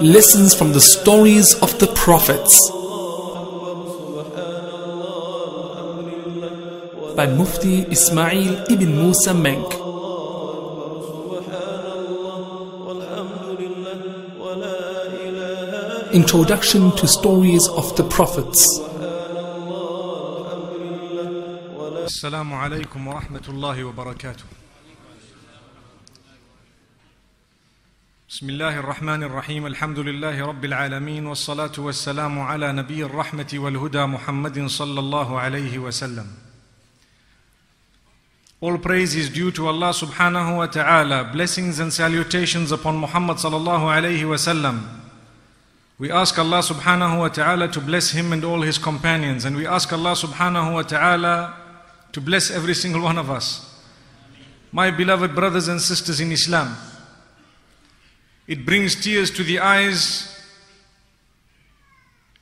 lessons from the stories of the prophets by Mufti Ismail ibn Musa Menk. Introduction to Stories of the Prophets. السلام عليكم ورحمة الله وبركاته. بسم الله الرحمن الرحيم الحمد لله رب العالمين والصلاة والسلام على نبي الرحمة والهدى محمد صلى الله عليه وسلم. All praise is due to Allah subhanahu wa ta'ala. Blessings and salutations upon Muhammad sallallahu alayhi wa sallam. We ask Allah subhanahu wa ta'ala to bless him and all his companions. And we ask Allah subhanahu wa ta'ala to bless every single one of us. My beloved brothers and sisters in Islam, it brings tears to the eyes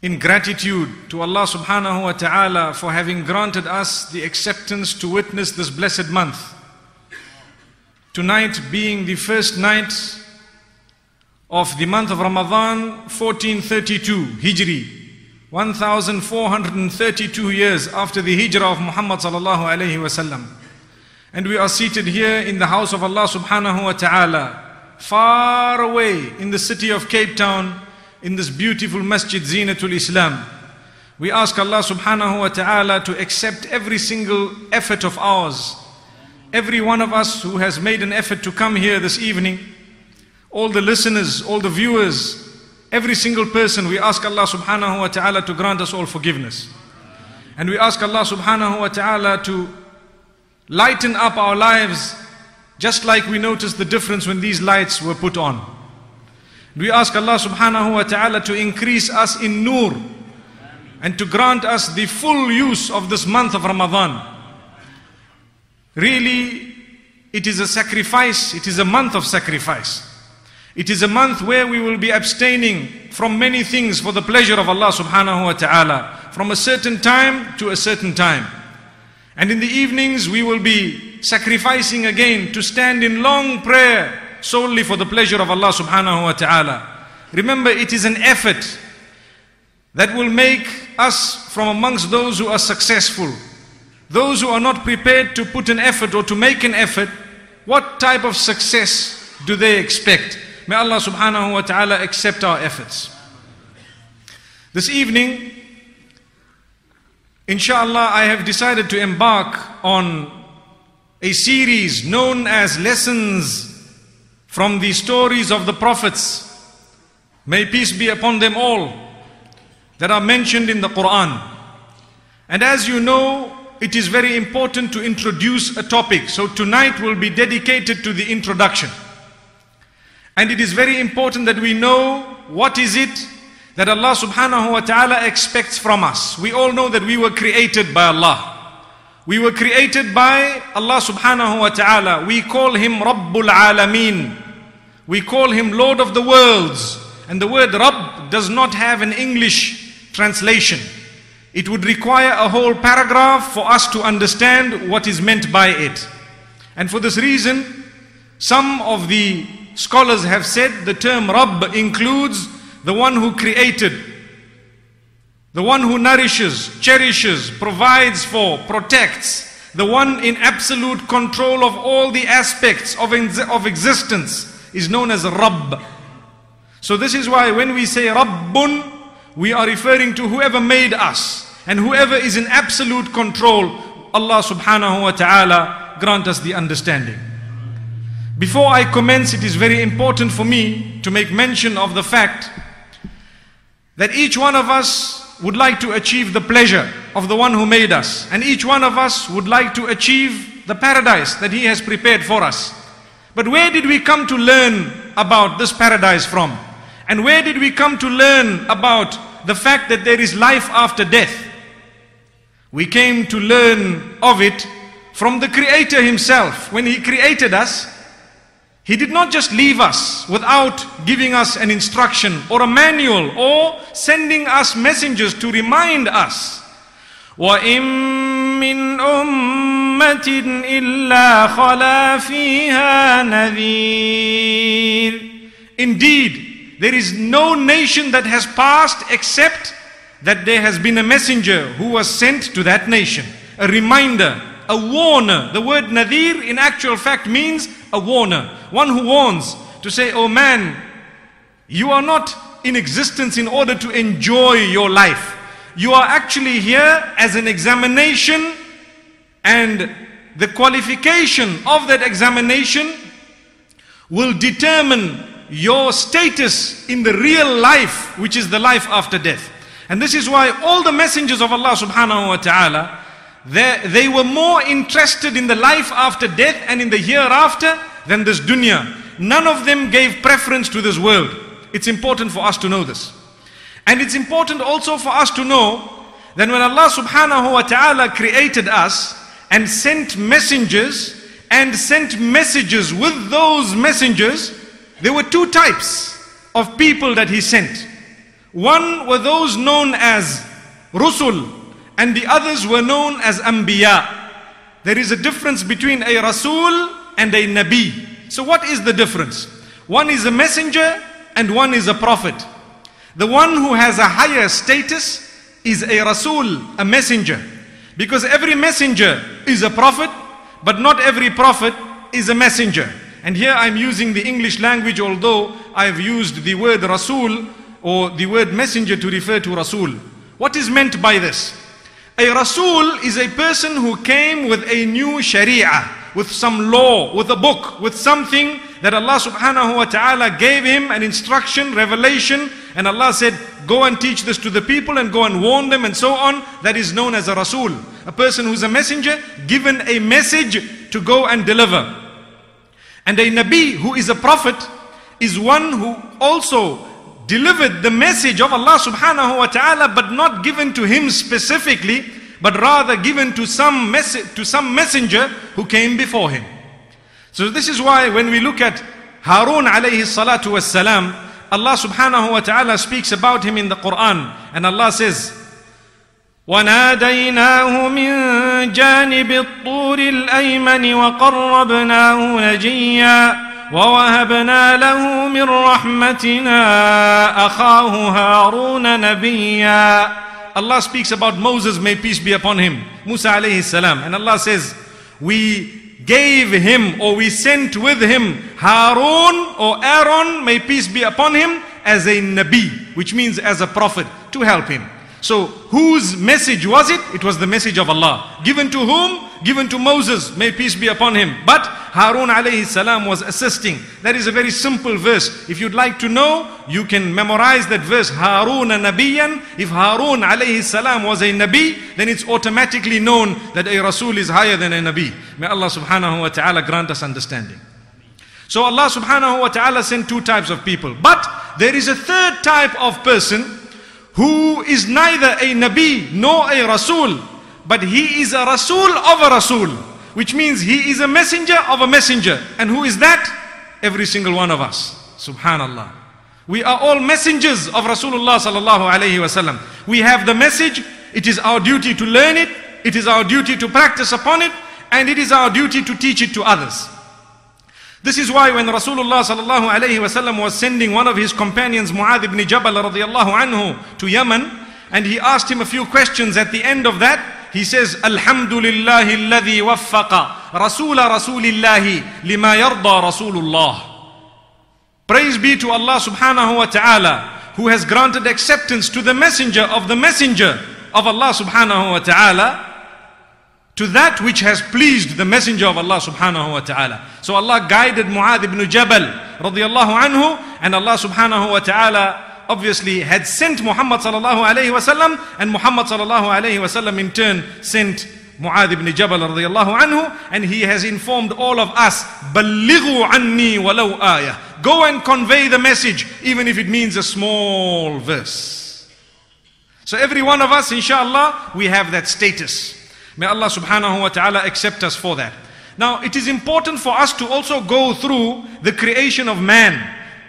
in gratitude to Allah subhanahu wa ta'ala for having granted us the acceptance to witness this blessed month. Tonight being the first night of the month of Ramadan 1432 Hijri 1432 years after the hijrah of Muhammad sallallahu alayhi wasallam and we are seated here in the house of Allah subhanahu wa ta'ala far away in the city of Cape Town in this beautiful masjid Zinatul Islam we ask Allah subhanahu wa ta'ala to accept every single effort of ours every one of us who has made an effort to come here this evening all the listeners, all the viewers, every single person, we ask Allah subhanahu wa ta'ala to grant us all forgiveness. And we ask Allah subhanahu wa ta'ala to lighten up our lives just like we noticed the difference when these lights were put on. We ask Allah subhanahu wa ta'ala to increase us in nur and to grant us the full use of this month of Ramadan. Really, it is a sacrifice, it is a month of sacrifice. It is a month where we will be abstaining from many things for the pleasure of Allah subhanahu wa ta'ala, from a certain time to a certain time. And in the evenings we will be sacrificing again to stand in long prayer solely for the pleasure of Allah subhanahu wa ta'ala. Remember, it is an effort that will make us from amongst those who are successful. Those who are not prepared to put an effort or to make an effort, what type of success do they expect? May Allah subhanahu wa ta'ala accept our efforts. This evening, inshallah, I have decided to embark on a series known as Lessons from the Stories of the Prophets. May peace be upon them all that are mentioned in the Quran. And as you know, it is very important to introduce a topic. So tonight will be dedicated to the introduction. And it is very important that we know what is it that Allah subhanahu wa ta'ala expects from us. We all know that we were created by Allah. We were created by Allah subhanahu wa ta'ala. We call him Rabbul Alameen. We call him Lord of the worlds. And the word Rabb does not have an English translation. It would require a whole paragraph for us to understand what is meant by it. And for this reason, some of the scholars have said the term Rabb includes the one who created, the one who nourishes, cherishes, provides for, protects, the one in absolute control of all the aspects of, of existence is known as Rabb. So this is why when we say Rabbun, we are referring to whoever made us and whoever is in absolute control. Allah subhanahu wa ta'ala grant us the understanding. Before I commence, it is very important for me to make mention of the fact that each one of us would like to achieve the pleasure of the one who made us. And each one of us would like to achieve the paradise that he has prepared for us. But where did we come to learn about this paradise from? And where did we come to learn about the fact that there is life after death. We came to learn of it from the Creator Himself. When He created us, He did not just leave us without giving us an instruction or a manual or sending us messengers to remind us. وإن من أمة إلا خلا فيها نذير Indeed, there is no nation that has passed except that there has been a messenger who was sent to that nation. A reminder, a warner. The word nadir in actual fact means a warner. One who warns to say, oh man, you are not in existence in order to enjoy your life. You are actually here as an examination and the qualification of that examination will determine your status in the real life, which is the life after death. And this is why all the messengers of Allah subhanahu wa ta'ala, they, they were more interested in the life after death and in the hereafter than this dunya. None of them gave preference to this world. It's important for us to know this. And it's important also for us to know that when Allah subhanahu wa ta'ala created us and sent messengers and sent messages with those messengers, there were two types of people that He sent. One were those known as Rusul, and the others were known as Anbiya. There is a difference between a Rasul and a Nabi. So, what is the difference? One is a messenger and one is a prophet. The one who has a higher status is a Rasul, a messenger. Because every messenger is a prophet, but not every prophet is a messenger. And here I'm using the English language, although I've used the word Rasul or the word messenger to refer to Rasul. What is meant by this? A Rasul is a person who came with a new Sharia, with some law, with a book, with something that Allah subhanahu wa ta'ala gave him an instruction, revelation, and Allah said, Go and teach this to the people and go and warn them and so on. That is known as a Rasul. A person who's a messenger given a message to go and deliver. And a Nabi who is a prophet is one who also delivered the message of Allah subhanahu wa ta'ala but not given to him specifically but rather given to some message to some messenger who came before him. So this is why when we look at Harun alayhi salatu was salam, Allah subhanahu wa ta'ala speaks about him in the Quran and Allah says وناديناه من جانب الطور الأيمن وقربناه نجيا ووهبنا له من رحمتنا أخاه هارون نبيا Allah speaks about Moses, may peace be upon him, Musa alayhi salam. And Allah says, We gave him or we sent with him Harun or Aaron, may peace be upon him, as a Nabi, which means as a prophet, to help him. So, whose message was it? It was the message of Allah. Given to whom? Given to Moses, may peace be upon him. But Harun alayhi salam was assisting. That is a very simple verse. If you'd like to know, you can memorize that verse. Harun Nabiyan. If Harun alayhi salam was a Nabi, then it's automatically known that a Rasul is higher than a Nabi. May Allah subhanahu wa ta'ala grant us understanding. So Allah subhanahu wa ta'ala sent two types of people. But there is a third type of person who is neither a Nabi nor a Rasul, but he is a Rasul of a Rasul, which means he is a messenger of a messenger. And who is that? Every single one of us. Subhanallah. We are all messengers of Rasulullah sallallahu alayhi wasallam. We have the message, it is our duty to learn it, it is our duty to practice upon it, and it is our duty to teach it to others. This is why when Rasulullah sallallahu alayhi wasallam was sending one of his companions, Mu'adh ibn Jabal radiyallahu anhu, to Yemen, and he asked him a few questions at the end of that, he says, Alhamdulillahi alladhi waffaqa Rasula Rasulillahi lima yarda Rasulullah. Praise be to Allah subhanahu wa ta'ala, who has granted acceptance to the messenger of the messenger of Allah subhanahu wa ta'ala, to that which has pleased the messenger of Allah subhanahu wa ta'ala. So Allah guided Mu'adh ibn Jabal radiallahu anhu and Allah subhanahu wa ta'ala obviously had sent Muhammad sallallahu alayhi wasallam and Muhammad sallallahu alayhi wasallam in turn sent Mu'adh ibn Jabal radiallahu anhu and he has informed all of us بَلِّغُوا عَنِّي وَلَوْ آيَةً Go and convey the message even if it means a small verse. So every one of us, inshallah, we have that status. May Allah subhanahu wa ta'ala accept us for that. Now, it is important for us to also go through the creation of man.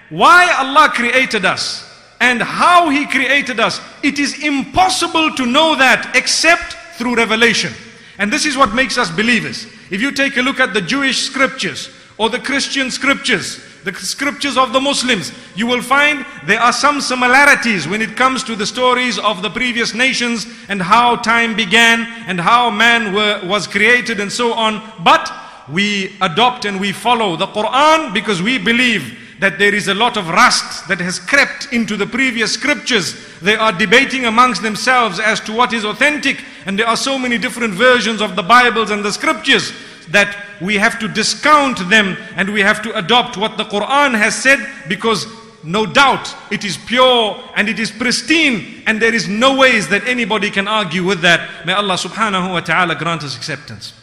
Why Allah created us and how He created us. It is impossible to know that except through revelation. And this is what makes us believers. If you take a look at the Jewish scriptures or the Christian scriptures, the scriptures of the Muslims, you will find there are some similarities when it comes to the stories of the previous nations and how time began and how man were, was created and so on. But we adopt and we follow the Quran because we believe that there is a lot of rust that has crept into the previous scriptures. They are debating amongst themselves as to what is authentic and there are so many different versions of the Bibles and the scriptures that we have to discount them and we have to adopt what the Quran has said because no doubt it is pure and it is pristine and there is no ways that anybody can argue with that. May Allah subhanahu wa ta'ala grant us acceptance.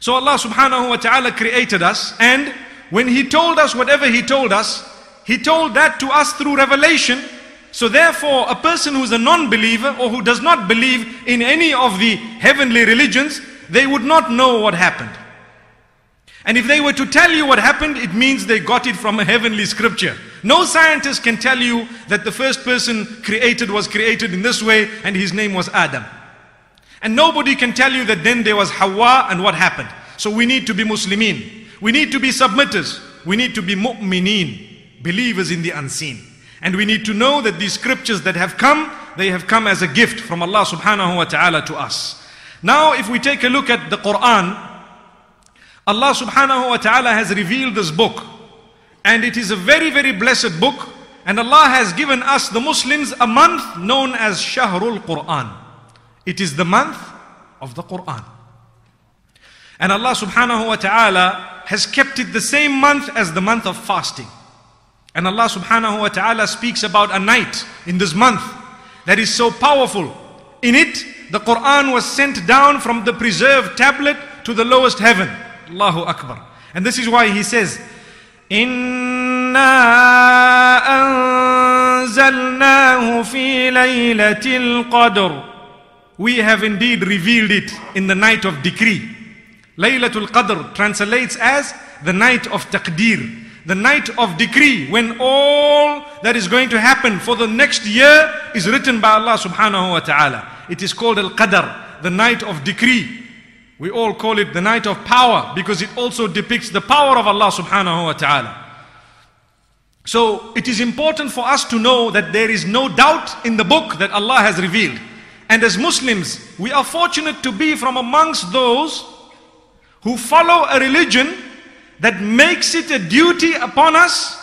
So Allah subhanahu wa ta'ala created us and when He told us whatever He told us, He told that to us through revelation. So therefore a person who is a non-believer or who does not believe in any of the heavenly religions, they would not know what happened. And if they were to tell you what happened, it means they got it from a heavenly scripture. No scientist can tell you that the first person created was created in this way and his name was Adam. And nobody can tell you that then there was Hawa and what happened. So we need to be Muslimin. We need to be submitters. We need to be mu'mineen, believers in the unseen. And we need to know that these scriptures that have come, they have come as a gift from Allah subhanahu wa ta'ala to us. Now if we take a look at the Quran, Allah subhanahu wa ta'ala has revealed this book. And it is a very, very blessed book. And Allah has given us, the Muslims, a month known as Shahrul Quran. It is the month of the Quran. And Allah subhanahu wa ta'ala has kept it the same month as the month of fasting. And Allah subhanahu wa ta'ala speaks about a night in this month that is so powerful. In it, the Quran was sent down from the preserved tablet to the lowest heaven. Allahu Akbar. And this is why he says, إِنَّا أَنزَلْنَاهُ فِي لَيْلَةِ الْقَدْرِ We have indeed revealed it in the night of decree. Laylatul Qadr translates as the night of taqdeer, the night of decree, when all that is going to happen for the next year is written by Allah subhanahu wa ta'ala. It is called Al-Qadr, the night of decree. We all call it the night of power because it also depicts the power of Allah subhanahu wa ta'ala. So it is important for us to know that there is no doubt in the book that Allah has revealed. And as Muslims, we are fortunate to be from amongst those who follow a religion that makes it a duty upon us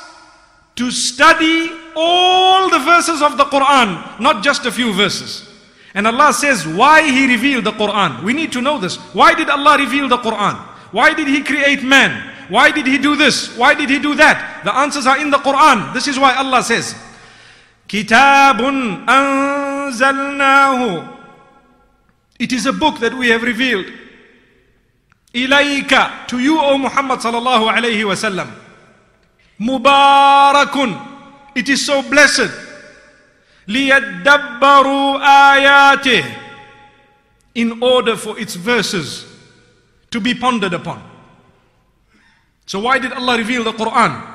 to study all the verses of the Quran, not just a few verses. And Allah says why He revealed the Quran. We need to know this. Why did Allah reveal the Quran? Why did He create man? Why did He do this? Why did He do that? The answers are in the Quran. This is why Allah says, Kitabun anzalnahu. It is a book that we have revealed. Ilayka, to you, O Muhammad sallallahu alayhi wasallam. Mubarakun. It is so blessed. لِيَدَّبَّرُوا آيَاتِهِ In order for its verses to be pondered upon. So why did Allah reveal the Quran?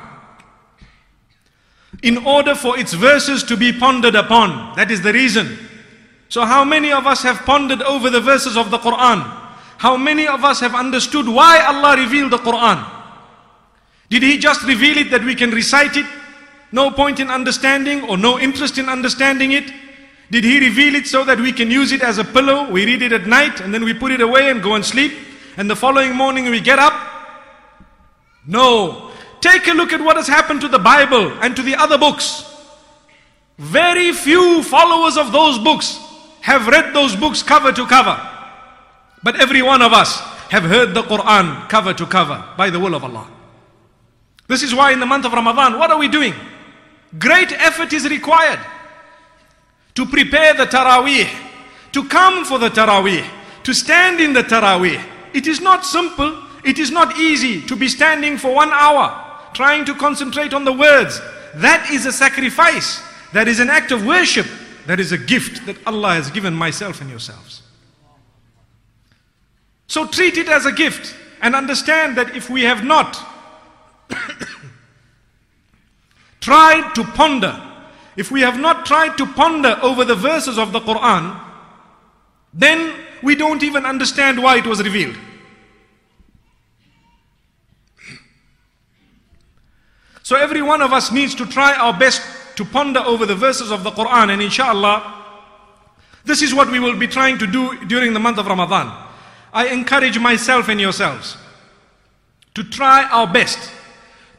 In order for its verses to be pondered upon. That is the reason. So how many of us have pondered over the verses of the Quran? How many of us have understood why Allah revealed the Quran? Did He just reveal it that we can recite it? No point in understanding or no interest in understanding it? Did He reveal it so that we can use it as a pillow? We read it at night and then we put it away and go and sleep. And the following morning we get up? No. Take a look at what has happened to the Bible and to the other books. Very few followers of those books have read those books cover to cover. But every one of us have heard the Quran cover to cover by the will of Allah. This is why in the month of Ramadan, what are we doing? Great effort is required to prepare the Taraweeh, to come for the Taraweeh, to stand in the Taraweeh. It is not simple, it is not easy to be standing for one hour, trying to concentrate on the words. That is a sacrifice, that is an act of worship. that is a gift that Allah has given myself and yourselves. So treat it as a gift and understand that if we have not tried to ponder, if we have not tried to ponder over the verses of the Quran, then we don't even understand why it was revealed. So every one of us needs to try our best to ponder over the verses of the Quran and inshallah this is what we will be trying to do during the month of Ramadan. I encourage myself and yourselves to try our best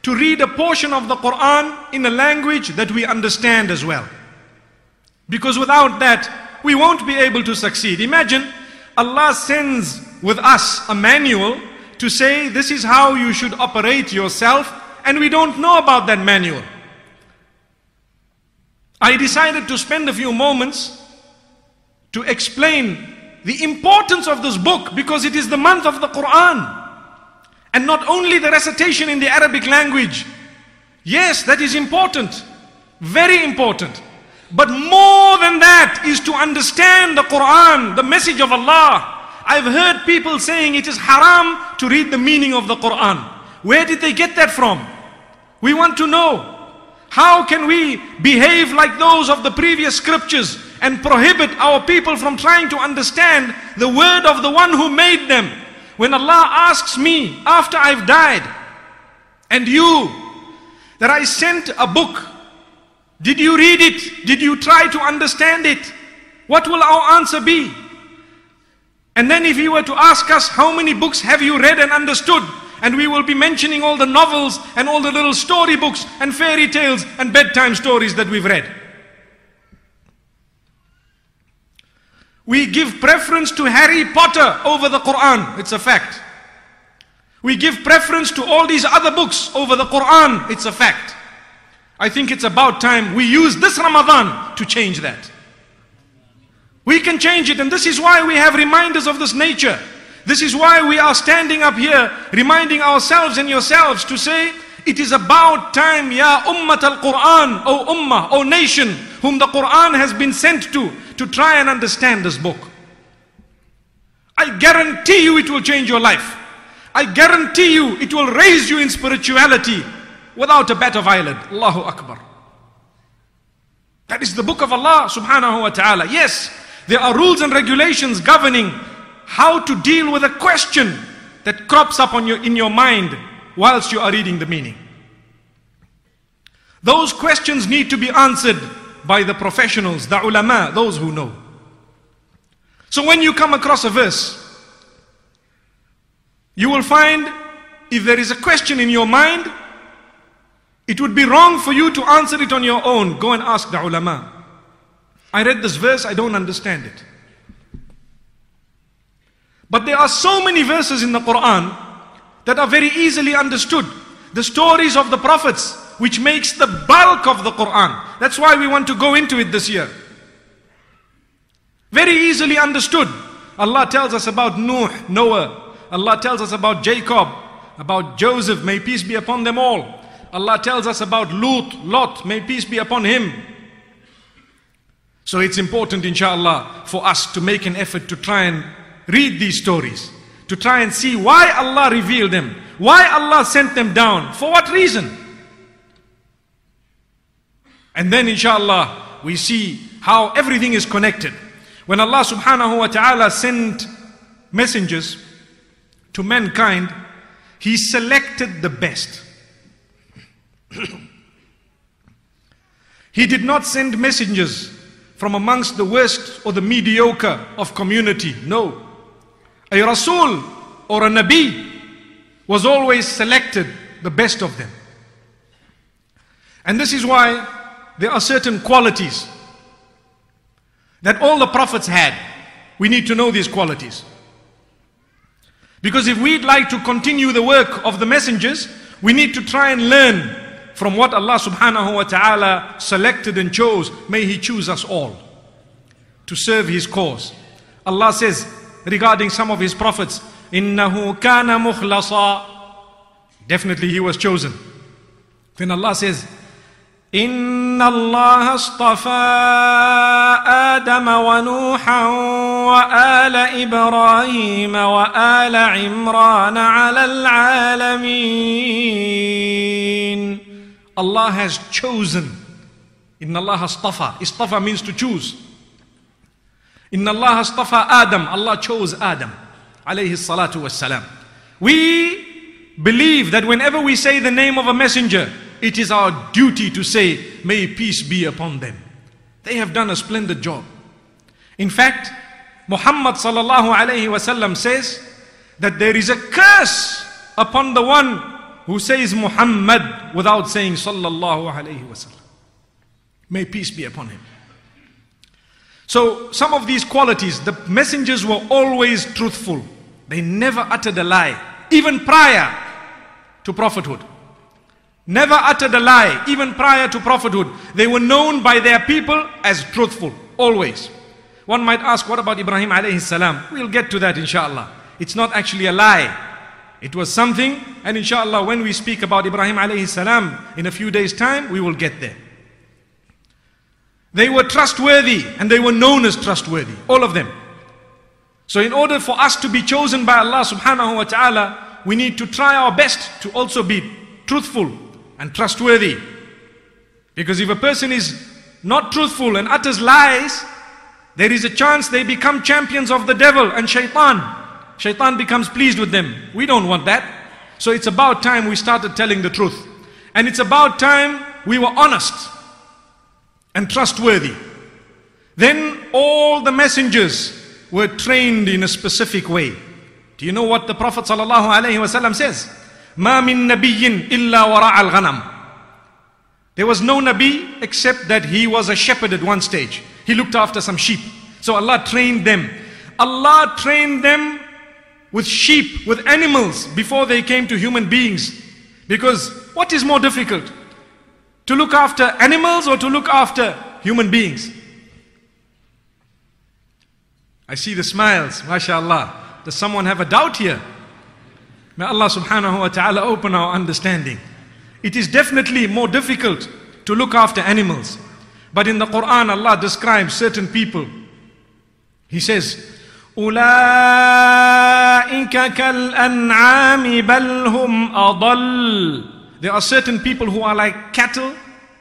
to read a portion of the Quran in a language that we understand as well. Because without that, we won't be able to succeed. Imagine Allah sends with us a manual to say this is how you should operate yourself and we don't know about that manual. I decided to spend a few moments to explain the importance of this book because it is the month of the Quran. And not only the recitation in the Arabic language. Yes, that is important. Very important. But more than that is to understand the Quran, the message of Allah. I've heard people saying it is haram to read the meaning of the Quran. Where did they get that from? We want to know. How can we behave like those of the previous scriptures and prohibit our people from trying to understand the word of the one who made them? When Allah asks me after I've died and you that I sent a book, did you read it? Did you try to understand it? What will our answer be? And then if he were to ask us, how many books have you read and understood? And we will be mentioning all the novels and all the little storybooks and fairy tales and bedtime stories that we've read. We give preference to Harry Potter over the Quran. It's a fact. We give preference to all these other books over the Quran. It's a fact. I think it's about time we use this Ramadan to change that. We can change it and this is why we have reminders of this nature. This is why we are standing up here reminding ourselves and yourselves to say it is about time ya ummat al-Quran, O ummah, O nation whom the Quran has been sent to to try and understand this book. I guarantee you it will change your life. I guarantee you it will raise you in spirituality without a better violin. Allahu Akbar. That is the book of Allah subhanahu wa ta'ala. Yes, there are rules and regulations governing how to deal with a question that crops up on your, in your mind whilst you are reading the meaning. Those questions need to be answered by the professionals, the ulama, those who know. So when you come across a verse, you will find if there is a question in your mind, it would be wrong for you to answer it on your own. Go and ask the ulama. I read this verse, I don't understand it. But there are so many verses in the Quran that are very easily understood. The stories of the prophets, which makes the bulk of the Quran. That's why we want to go into it this year. Very easily understood. Allah tells us about Nuh, Noah. Allah tells us about Jacob, about Joseph, may peace be upon them all. Allah tells us about Lut, Lot, may peace be upon him. So it's important, inshallah, for us to make an effort to try and read these stories, to try and see why Allah revealed them, why Allah sent them down, for what reason. And then, inshallah, we see how everything is connected. When Allah subhanahu wa ta'ala sent messengers to mankind, He selected the best. he did not send messengers from amongst the worst or the mediocre of community. No. A Rasul or a Nabi was always selected the best of them. And this is why there are certain qualities that all the prophets had. We need to know these qualities. Because if we'd like to continue the work of the messengers, we need to try and learn from what Allah subhanahu wa ta'ala selected and chose. May He choose us all to serve His cause. Allah says regarding some of His prophets, إِنَّهُ كَانَ مُخْلَصًا Definitely He was chosen. Then Allah says, إن الله اصطفى آدم ونوحا وآل إبراهيم وآل عمران على العالمين Allah has chosen. Inna Allah astafa. Istafa means to choose. Inna Allah astafa Adam. Allah chose Adam. Alayhi salatu wassalam. We believe that whenever we say the name of a messenger, it is our duty to say, may peace be upon them. They have done a splendid job. In fact, Muhammad says that there is a curse upon the one who says Muhammad without saying sallallahu alayhi wasallam. May peace be upon him. So some of these qualities, the messengers were always truthful. They never uttered a lie, even prior to prophethood. Never uttered a lie, even prior to prophethood. They were known by their people as truthful, always. One might ask, what about Ibrahim alayhi salam? We'll get to that inshallah. It's not actually a lie. It was something, and inshallah, when we speak about Ibrahim alayhi salam in a few days' time, we will get there. They were trustworthy and they were known as trustworthy, all of them. So, in order for us to be chosen by Allah subhanahu wa ta'ala, we need to try our best to also be truthful and trustworthy. Because if a person is not truthful and utters lies, there is a chance they become champions of the devil and shaitan. Shaitan becomes pleased with them. We don't want that. So it's about time we started telling the truth. And it's about time we were honest and trustworthy. Then all the messengers were trained in a specific way. Do you know what the Prophet ﷺ says? Ma nabiyyin illa wara al ghanam. There was no Nabi except that he was a shepherd at one stage. He looked after some sheep. So Allah trained them. Allah trained them with sheep, with animals before they came to human beings. Because what is more difficult? To look after animals or to look after human beings? I see the smiles, mashallah. Does someone have a doubt here? May Allah subhanahu wa ta'ala open our understanding. It is definitely more difficult to look after animals. But in the Quran, Allah describes certain people. He says, أولئك كالأنعام بل هم أضل There are certain people who are like cattle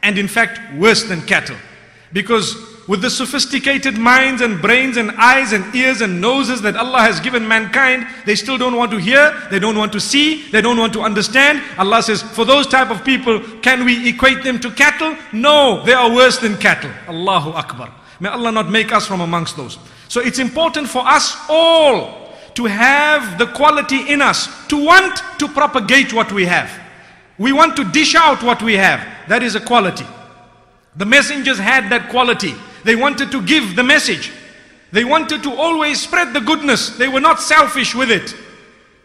and in fact worse than cattle. Because with the sophisticated minds and brains and eyes and ears and noses that Allah has given mankind, they still don't want to hear, they don't want to see, they don't want to understand. Allah says, for those type of people, can we equate them to cattle? No, they are worse than cattle. Allahu Akbar. May Allah not make us from amongst those. So it's important for us all to have the quality in us, to want to propagate what we have. We want to dish out what we have. That is a quality. The messengers had that quality. They wanted to give the message. They wanted to always spread the goodness. They were not selfish with it.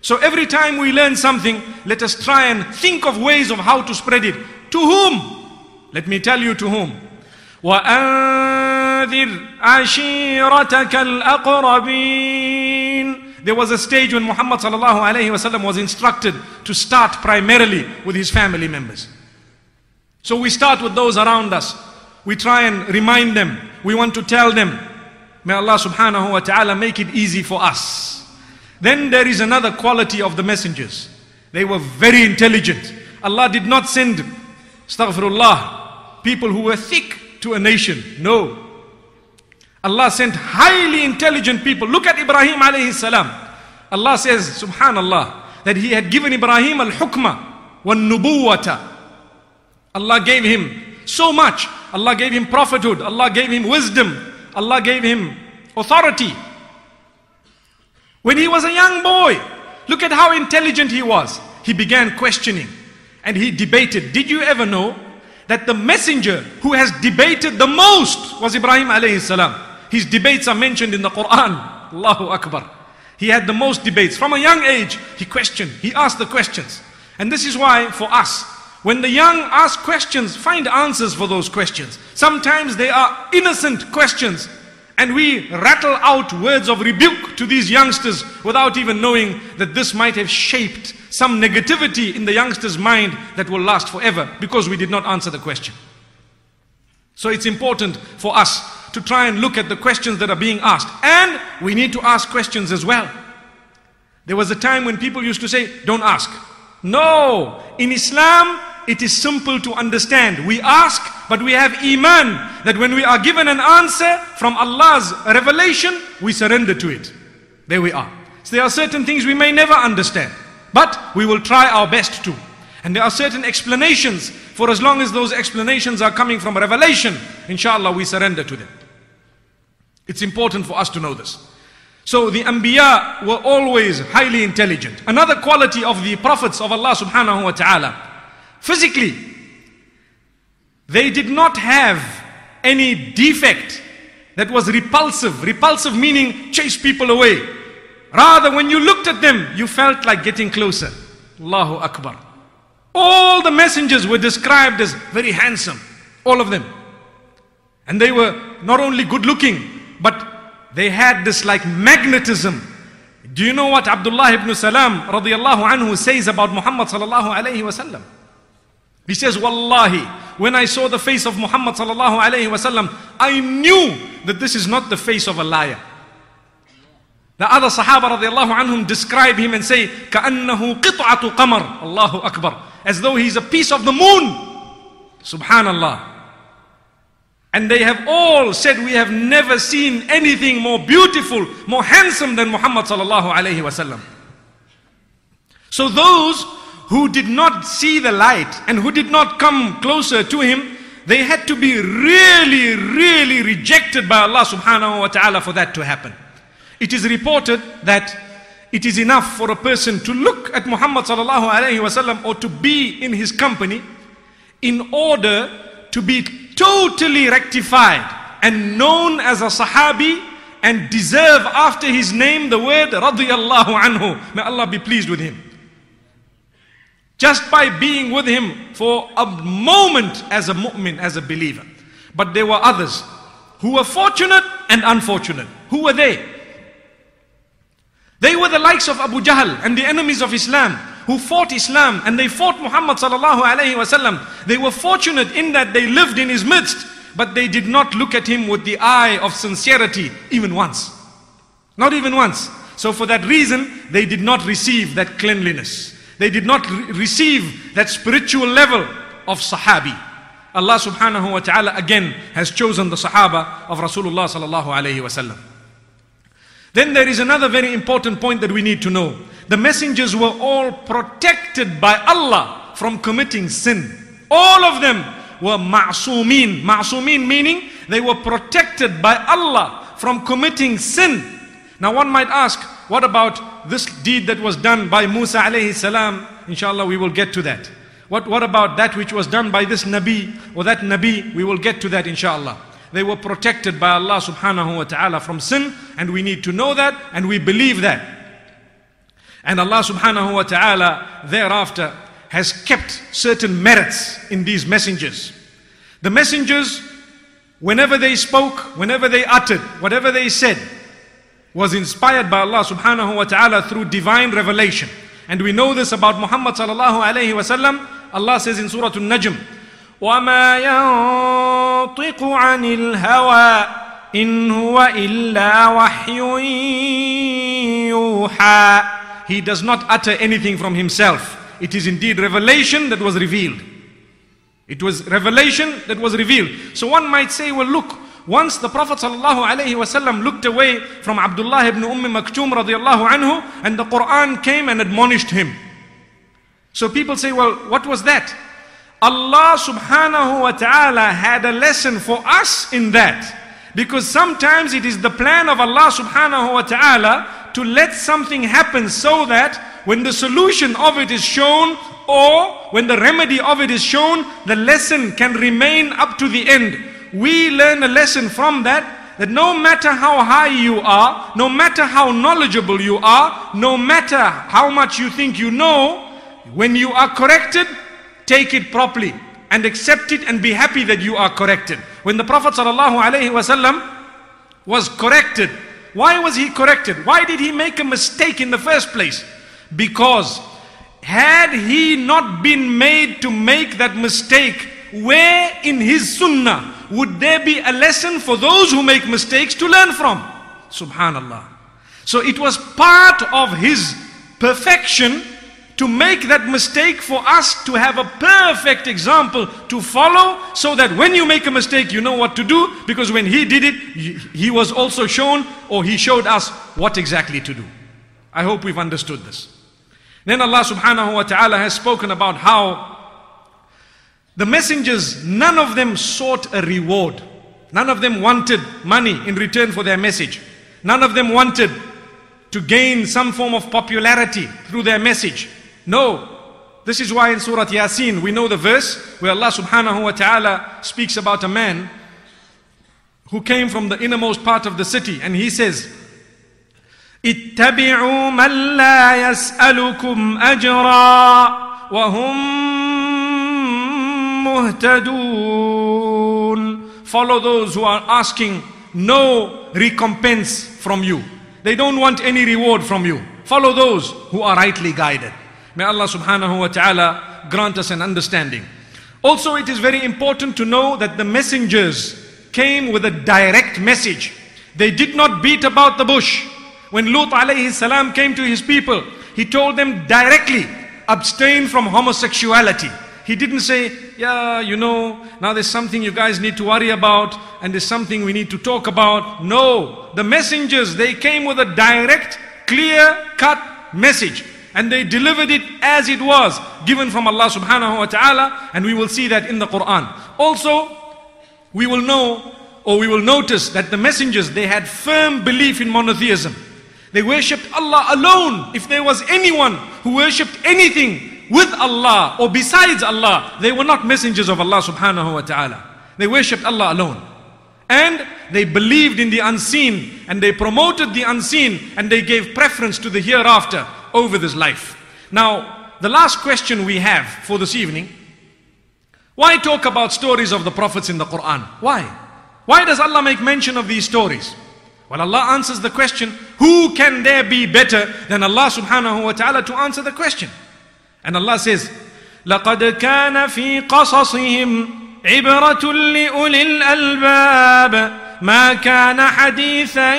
So every time we learn something, let us try and think of ways of how to spread it. To whom? Let me tell you to whom. وأنذر عشيرتك الأقربين There was a stage when Muhammad sallallahu alayhi wasallam was instructed to start primarily with his family members. So we start with those around us. We try and remind them. we want to tell them. May Allah subhanahu wa ta'ala make it easy for us. Then there is another quality of the messengers. They were very intelligent. Allah did not send, astaghfirullah, people who were thick to a nation. No. Allah sent highly intelligent people. Look at Ibrahim alayhi salam. Allah says, subhanallah, that he had given Ibrahim al-hukma wa nubuwata. Allah gave him so much. Allah gave him prophethood. Allah gave him wisdom. Allah gave him authority. When he was a young boy, look at how intelligent he was. He began questioning and he debated. Did you ever know that the messenger who has debated the most was Ibrahim alayhi salam? His debates are mentioned in the Quran. Allahu Akbar. He had the most debates. From a young age, he questioned, he asked the questions. And this is why, for us, when the young ask questions, find answers for those questions. Sometimes they are innocent questions, and we rattle out words of rebuke to these youngsters without even knowing that this might have shaped some negativity in the youngster's mind that will last forever because we did not answer the question. So it's important for us to try and look at the questions that are being asked. And we need to ask questions as well. There was a time when people used to say, don't ask. No, in Islam, it is simple to understand. We ask, but we have iman that when we are given an answer from Allah's revelation, we surrender to it. There we are. So there are certain things we may never understand, but we will try our best to. And there are certain explanations for as long as those explanations are coming from revelation, inshallah, we surrender to them. It's important for us to know this. So the Anbiya were always highly intelligent. Another quality of the prophets of Allah subhanahu wa ta'ala, physically, they did not have any defect that was repulsive. Repulsive meaning chase people away. Rather, when you looked at them, you felt like getting closer. Allahu Akbar. All the messengers were described as very handsome. All of them. And they were not only good looking, but they had this like magnetism. Do you know what Abdullah ibn Salam radiallahu anhu says about Muhammad sallallahu alayhi wasallam? He says, Wallahi, when I saw the face of Muhammad sallallahu alayhi wasallam, I knew that this is not the face of a liar. The other Sahaba radiallahu anhum describe him and say, كَأَنَّهُ قِطْعَةُ قَمَرٍ Allahu Akbar. As though he's a piece of the moon. Subhanallah. And they have all said, we have never seen anything more beautiful, more handsome than Muhammad sallallahu alayhi wasallam. So those who did not see the light and who did not come closer to him, they had to be really, really rejected by Allah subhanahu wa ta'ala for that to happen. It is reported that it is enough for a person to look at Muhammad sallallahu alayhi wasallam or to be in his company in order to be totally rectified and known as a sahabi and deserve after his name the word radiyallahu anhu. May Allah be pleased with him. Just by being with him for a moment as a mu'min, as a believer. But there were others who were fortunate and unfortunate. Who were they? They were the likes of Abu Jahl and the enemies of Islam who fought Islam and they fought Muhammad sallallahu alayhi wasallam. They were fortunate in that they lived in his midst, but they did not look at him with the eye of sincerity even once. Not even once. So for that reason, they did not receive that cleanliness. They did not re receive that spiritual level of Sahabi. Allah subhanahu wa ta'ala again has chosen the Sahaba of Rasulullah sallallahu alayhi wasallam. Then there is another very important point that we need to know. The messengers were all protected by Allah from committing sin. All of them were ma'sumin. Ma'sumin meaning they were protected by Allah from committing sin. Now one might ask, what about this deed that was done by Musa alayhi salam? Inshallah we will get to that. What, what about that which was done by this Nabi or that Nabi? We will get to that inshallah. They were protected by Allah subhanahu wa ta'ala from sin and we need to know that and we believe that. And Allah subhanahu wa ta'ala thereafter has kept certain merits in these messengers. The messengers, whenever they spoke, whenever they uttered, whatever they said, was inspired by Allah subhanahu wa ta'ala through divine revelation. And we know this about Muhammad sallallahu alayhi wa sallam. Allah says in Surah An-Najm, وما ينطق عن الهوى إن هو إلا وحي يوحى He does not utter anything from himself. It is indeed revelation that was revealed. It was revelation that was revealed. So one might say, well look, once the Prophet ﷺ looked away from Abdullah ibn Umm Maktoum radiallahu anhu and the Quran came and admonished him. So people say, well, what was that? Allah subhanahu wa ta'ala had a lesson for us in that. Because sometimes it is the plan of Allah subhanahu wa ta'ala to let something happen so that when the solution of it is shown or when the remedy of it is shown, the lesson can remain up to the end. We learn a lesson from that that no matter how high you are, no matter how knowledgeable you are, no matter how much you think you know, when you are corrected, take it properly and accept it and be happy that you are corrected. When the Prophet ﷺ was corrected, why was he corrected? Why did he make a mistake in the first place? Because had he not been made to make that mistake, where in his sunnah would there be a lesson for those who make mistakes to learn from? Subhanallah. So it was part of his perfection to make that mistake for us to have a perfect example to follow so that when you make a mistake you know what to do because when he did it he was also shown or he showed us what exactly to do. I hope we've understood this. Then Allah subhanahu wa ta'ala has spoken about how the messengers, none of them sought a reward. None of them wanted money in return for their message. None of them wanted to gain some form of popularity through their message. No. This is why in Surah Yasin we know the verse where Allah subhanahu wa ta'ala speaks about a man who came from the innermost part of the city and he says, اتبعوا من لا يسألكم أجرا وهم muhtadun. Follow those who are asking no recompense from you. They don't want any reward from you. Follow those who are rightly guided. May Allah subhanahu wa ta'ala grant us an understanding. Also, it is very important to know that the messengers came with a direct message. They did not beat about the bush. When Lut alayhi salam came to his people, he told them directly, abstain from homosexuality. He didn't say, yeah, you know, now there's something you guys need to worry about and there's something we need to talk about. No, the messengers, they came with a direct, clear cut message and they delivered it as it was given from Allah subhanahu wa ta'ala and we will see that in the Quran. Also, we will know or we will notice that the messengers, they had firm belief in monotheism. They worshipped Allah alone. If there was anyone who worshipped anything with Allah or besides Allah, they were not messengers of Allah subhanahu wa ta'ala. They worshipped Allah alone. And they believed in the unseen and they promoted the unseen and they gave preference to the hereafter over this life. Now, the last question we have for this evening why talk about stories of the prophets in the Quran? Why? Why does Allah make mention of these stories? Well, Allah answers the question, who can there be better than Allah subhanahu wa ta'ala to answer the question? And Allah says, لقد كان في قصصهم عبرة لأولي الألباب ما كان حديثا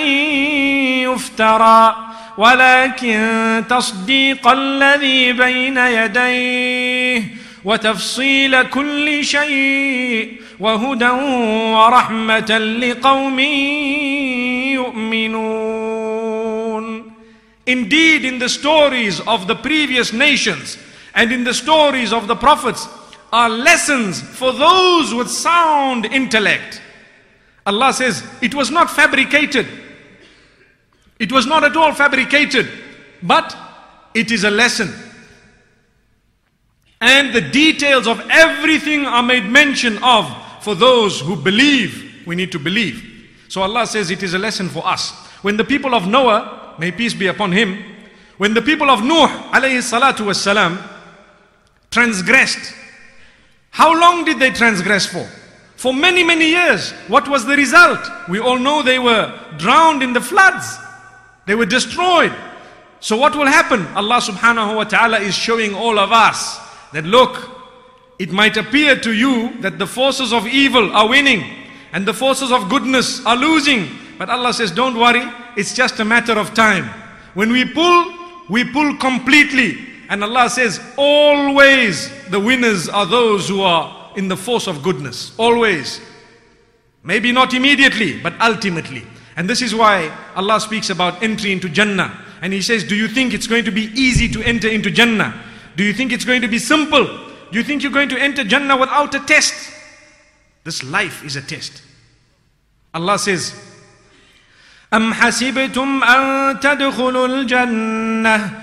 يفترى ولكن تصديق الذي بين يديه وتفصيل كل شيء وهدى ورحمة لقوم يؤمنون Indeed, in the stories of the previous nations and in the stories of the prophets are lessons for those with sound intellect. Allah says, it was not fabricated. It was not at all fabricated, but it is a lesson. And the details of everything are made mention of for those who believe. We need to believe. So Allah says it is a lesson for us. When the people of Noah, may peace be upon him, when the people of Nuh alayhi salatu wasalam transgressed, how long did they transgress for? For many, many years. What was the result? We all know they were drowned in the floods. They were destroyed. So what will happen? Allah subhanahu wa ta'ala is showing all of us that look, it might appear to you that the forces of evil are winning and the forces of goodness are losing. But Allah says, don't worry, it's just a matter of time. When we pull, we pull completely. And Allah says, always the winners are those who are in the force of goodness. Always. Maybe not immediately, but ultimately. And this is why Allah speaks about entry into Jannah. And He says, Do you think it's going to be easy to enter into Jannah? Do you think it's going to be simple? Do you think you're going to enter Jannah without a test? This life is a test. Allah says, أم حسبتم أن تدخلوا الجنة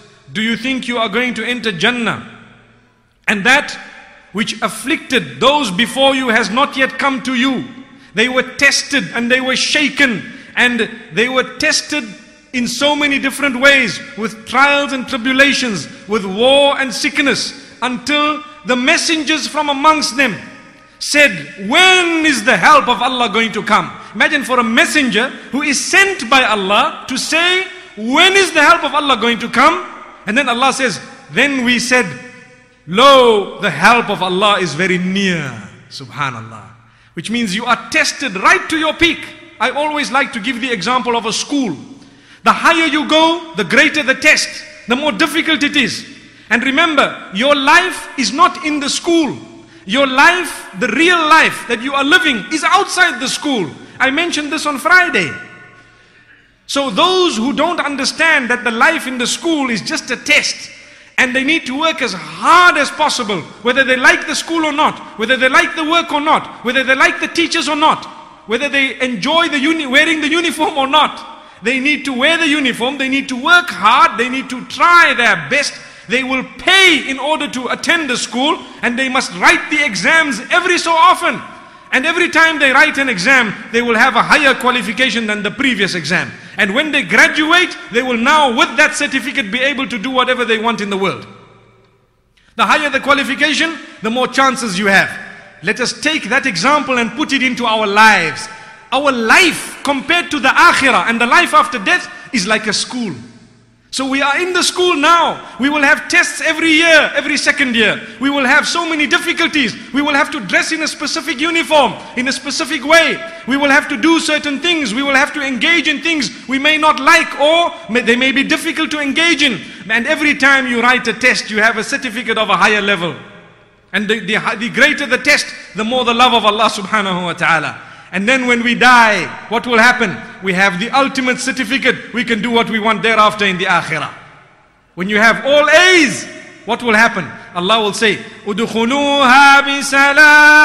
Do you think you are going to enter Jannah? And that which afflicted those before you has not yet come to you. They were tested and they were shaken and they were tested in so many different ways with trials and tribulations, with war and sickness until the messengers from amongst them said, When is the help of Allah going to come? Imagine for a messenger who is sent by Allah to say, When is the help of Allah going to come? And then Allah says, Then we said, Lo, the help of Allah is very near. Subhanallah. Which means you are tested right to your peak. I always like to give the example of a school. The higher you go, the greater the test, the more difficult it is. And remember, your life is not in the school. Your life, the real life that you are living, is outside the school. I mentioned this on Friday. So, those who don't understand that the life in the school is just a test, and they need to work as hard as possible, whether they like the school or not, whether they like the work or not, whether they like the teachers or not, whether they enjoy the wearing the uniform or not. They need to wear the uniform, they need to work hard, they need to try their best. They will pay in order to attend the school and they must write the exams every so often. And every time they write an exam, they will have a higher qualification than the previous exam. And when they graduate, they will now, with that certificate, be able to do whatever they want in the world. The higher the qualification, the more chances you have. Let us take that example and put it into our lives. Our life compared to the akhirah and the life after death is like a school. So we are in the school now. We will have tests every year, every second year. We will have so many difficulties. We will have to dress in a specific uniform, in a specific way. We will have to do certain things. We will have to engage in things we may not like or may, they may be difficult to engage in. And every time you write a test, you have a certificate of a higher level. And the, the, the greater the test, the more the love of Allah subhanahu wa ta'ala. And then when we die, what will happen? We have the ultimate certificate. We can do what we want thereafter in the akhirah. When you have all A's, what will happen? Allah will say, "Udkhuluha bisalam."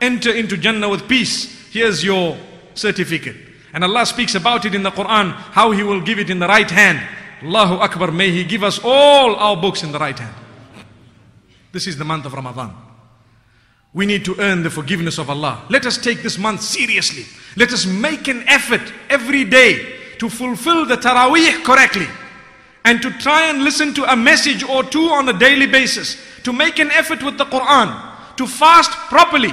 Enter into Jannah with peace. Here's your certificate. And Allah speaks about it in the Quran, how He will give it in the right hand. Allahu Akbar, may He give us all our books in the right hand. This is the month of Ramadan. We need to earn the forgiveness of Allah. Let us take this month seriously. Let us make an effort every day to fulfill the Taraweeh correctly and to try and listen to a message or two on a daily basis, to make an effort with the Quran, to fast properly,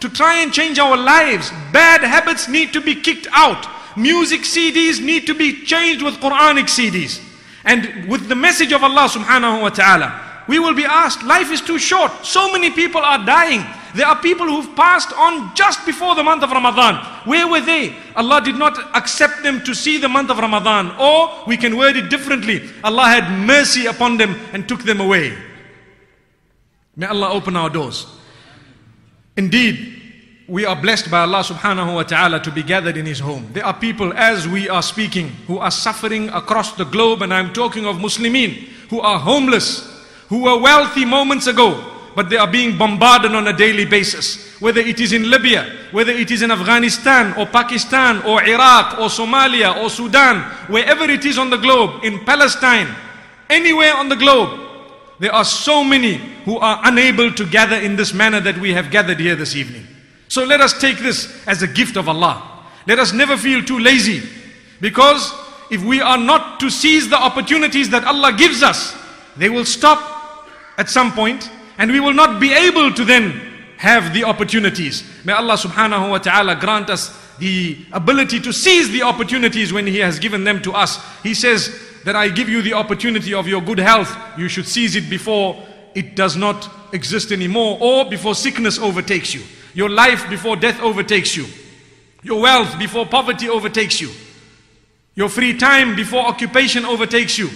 to try and change our lives. Bad habits need to be kicked out. Music CDs need to be changed with Quranic CDs. And with the message of Allah subhanahu wa ta'ala, we will be asked, life is too short. So many people are dying. There are people who've passed on just before the month of Ramadan. Where were they? Allah did not accept them to see the month of Ramadan. Or we can word it differently. Allah had mercy upon them and took them away. May Allah open our doors. Indeed, we are blessed by Allah subhanahu wa ta'ala to be gathered in His home. There are people, as we are speaking, who are suffering across the globe, and I'm talking of Muslimin, who are homeless, who were wealthy moments ago, but they are being bombarded on a daily basis. Whether it is in Libya, whether it is in Afghanistan or Pakistan or Iraq or Somalia or Sudan, wherever it is on the globe, in Palestine, anywhere on the globe, there are so many who are unable to gather in this manner that we have gathered here this evening. So let us take this as a gift of Allah. Let us never feel too lazy because if we are not to seize the opportunities that Allah gives us, they will stop at some point and we will not be able to then have the opportunities. May Allah subhanahu wa ta'ala grant us the ability to seize the opportunities when He has given them to us. He says that I give you the opportunity of your good health. You should seize it before it does not exist anymore or before sickness overtakes you. Your life before death overtakes you. Your wealth before poverty overtakes you. Your free time before occupation overtakes you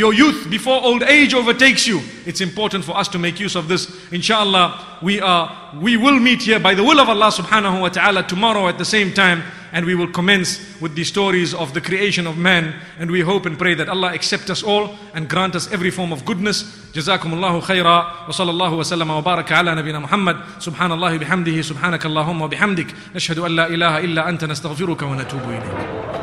your youth before old age overtakes you. It's important for us to make use of this. Inshallah, we are we will meet here by the will of Allah subhanahu wa ta'ala tomorrow at the same time and we will commence with the stories of the creation of man and we hope and pray that Allah accept us all and grant us every form of goodness jazakumullahu khaira wa sallallahu wa sallama wa baraka ala nabina muhammad subhanallahi bihamdihi subhanakallahumma wa bihamdik nashhadu an la ilaha illa anta nastaghfiruka wa natubu ilayk